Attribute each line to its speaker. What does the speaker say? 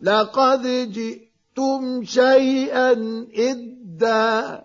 Speaker 1: لقد جئتم شيئا إدا